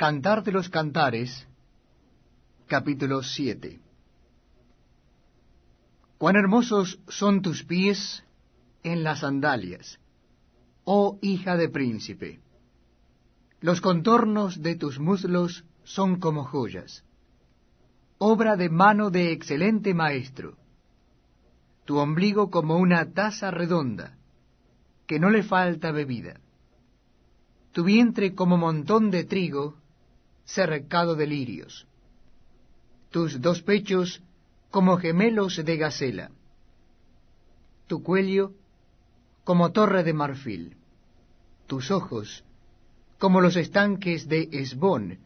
Cantar de los Cantares, capítulo 7 Cuán hermosos son tus pies en las sandalias, oh hija de príncipe. Los contornos de tus muslos son como joyas, obra de mano de excelente maestro. Tu ombligo como una taza redonda, que no le falta bebida. Tu vientre como montón de trigo, cercado de lirios. Tus dos pechos como gemelos de gacela. Tu cuello como torre de marfil. Tus ojos como los estanques de Esbón,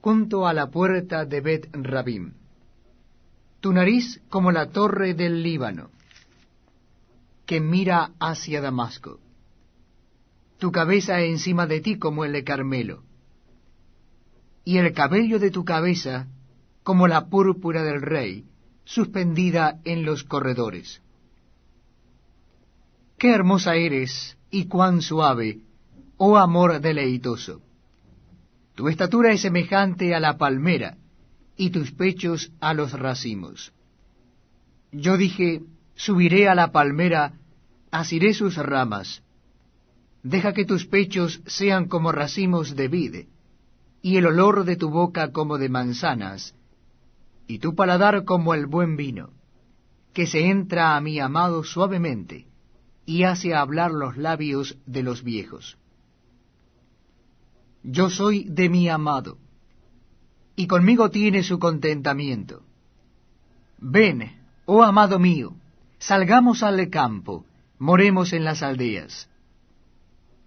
junto a la puerta de Bet Rabim. Tu nariz como la torre del Líbano, que mira hacia Damasco. Tu cabeza encima de ti como el de Carmelo. Y el cabello de tu cabeza como la púrpura del rey, suspendida en los corredores. Qué hermosa eres y cuán suave, oh amor deleitoso. Tu estatura es semejante a la palmera, y tus pechos a los racimos. Yo dije, subiré a la palmera, asiré sus ramas. Deja que tus pechos sean como racimos de vid, y el olor de tu boca como de manzanas, y tu paladar como el buen vino, que se entra a mi amado suavemente, y hace hablar los labios de los viejos. Yo soy de mi amado, y conmigo tiene su contentamiento. Ven, oh amado mío, salgamos al campo, moremos en las aldeas.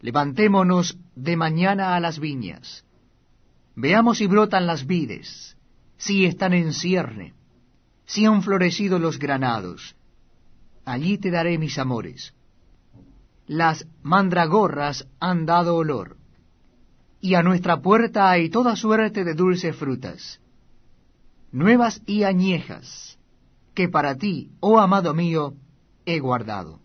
Levantémonos de mañana a las viñas. Veamos si brotan las vides, si están en cierne, si han florecido los granados. Allí te daré mis amores. Las mandragorras han dado olor y a nuestra puerta hay toda suerte de dulces frutas, nuevas y añejas, que para ti, oh amado mío, he guardado.